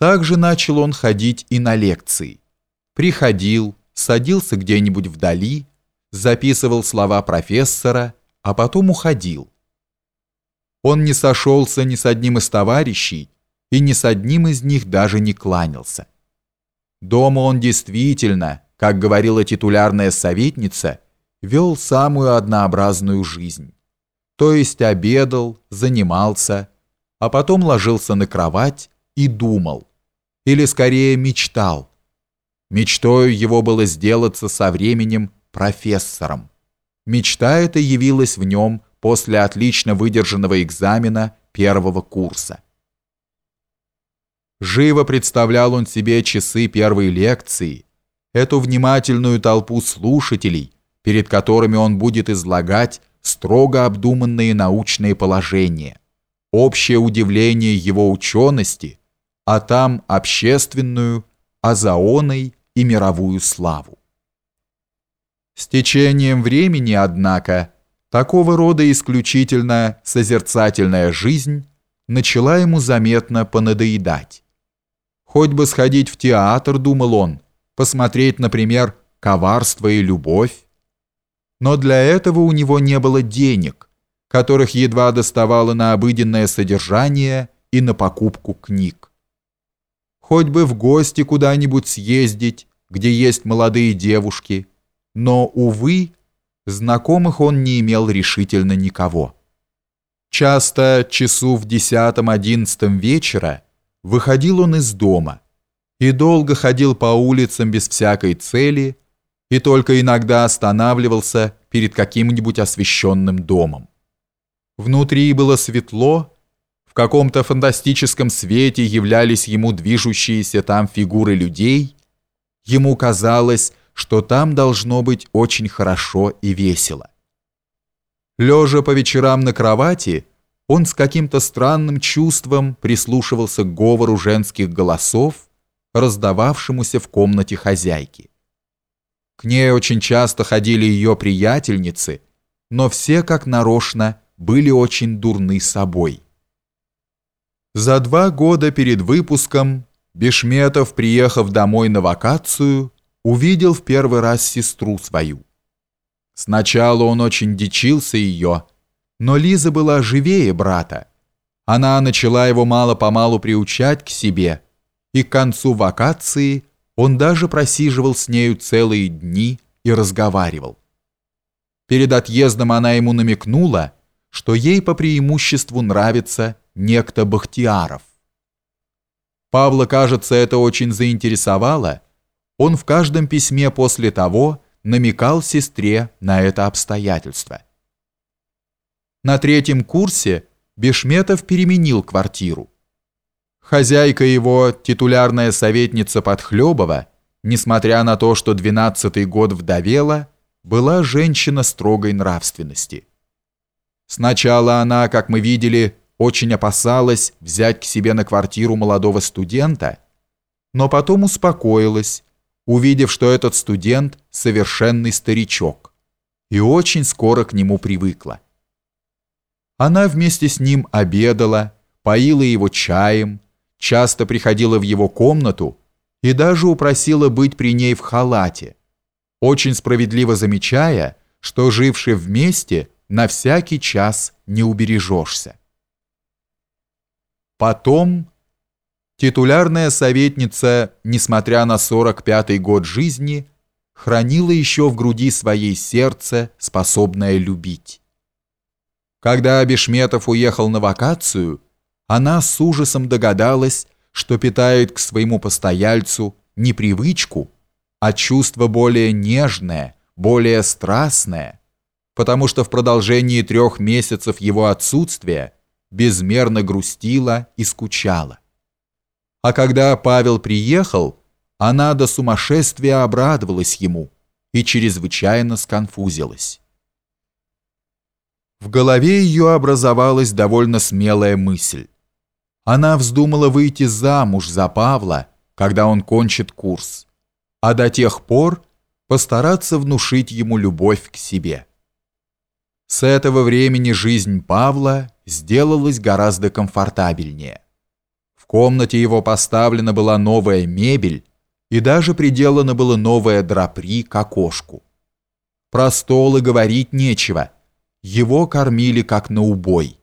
Также начал он ходить и на лекции. Приходил, садился где-нибудь вдали, записывал слова профессора, а потом уходил. Он не сошелся ни с одним из товарищей и ни с одним из них даже не кланялся. Дома он действительно, как говорила титулярная советница, вел самую однообразную жизнь. То есть обедал, занимался, а потом ложился на кровать и думал, или скорее мечтал. Мечтою его было сделаться со временем профессором. Мечта эта явилась в нем после отлично выдержанного экзамена первого курса. Живо представлял он себе часы первой лекции, эту внимательную толпу слушателей, перед которыми он будет излагать строго обдуманные научные положения, общее удивление его учености, а там общественную, азаоной и мировую славу. С течением времени, однако, такого рода исключительно созерцательная жизнь начала ему заметно понадоедать. Хоть бы сходить в театр, думал он, посмотреть, например, «Коварство и любовь». Но для этого у него не было денег, которых едва доставало на обыденное содержание и на покупку книг. Хоть бы в гости куда-нибудь съездить, где есть молодые девушки, но, увы, знакомых он не имел решительно никого. Часто часу в десятом-одиннадцатом вечера выходил он из дома и долго ходил по улицам без всякой цели и только иногда останавливался перед каким-нибудь освещенным домом. Внутри было светло, в каком-то фантастическом свете являлись ему движущиеся там фигуры людей. Ему казалось, что там должно быть очень хорошо и весело. Лежа по вечерам на кровати, он с каким-то странным чувством прислушивался к говору женских голосов, раздававшемуся в комнате хозяйки. К ней очень часто ходили ее приятельницы, но все, как нарочно, были очень дурны собой. За два года перед выпуском Бешметов, приехав домой на вакацию, увидел в первый раз сестру свою. Сначала он очень дичился ее, но Лиза была живее брата. Она начала его мало-помалу приучать к себе, и к концу вакации он даже просиживал с нею целые дни и разговаривал. Перед отъездом она ему намекнула, что ей по преимуществу нравится некто Бахтияров. Павла, кажется, это очень заинтересовало. Он в каждом письме после того намекал сестре на это обстоятельство. На третьем курсе Бешметов переменил квартиру. Хозяйка его, титулярная советница Подхлебова, несмотря на то, что двенадцатый год вдовела, была женщина строгой нравственности. Сначала она, как мы видели, очень опасалась взять к себе на квартиру молодого студента, но потом успокоилась, увидев, что этот студент совершенный старичок, и очень скоро к нему привыкла. Она вместе с ним обедала, поила его чаем, часто приходила в его комнату и даже упросила быть при ней в халате, очень справедливо замечая, что живши вместе, на всякий час не убережешься. Потом титулярная советница, несмотря на 45-й год жизни, хранила еще в груди своей сердце, способное любить. Когда Бешметов уехал на вакацию, она с ужасом догадалась, что питает к своему постояльцу не привычку, а чувство более нежное, более страстное, потому что в продолжении трех месяцев его отсутствия безмерно грустила и скучала. А когда Павел приехал, она до сумасшествия обрадовалась ему и чрезвычайно сконфузилась. В голове ее образовалась довольно смелая мысль. Она вздумала выйти замуж за Павла, когда он кончит курс, а до тех пор постараться внушить ему любовь к себе. С этого времени жизнь Павла сделалась гораздо комфортабельнее. В комнате его поставлена была новая мебель, и даже приделано было новое драпри к окошку. Про стол и говорить нечего. Его кормили как на убой.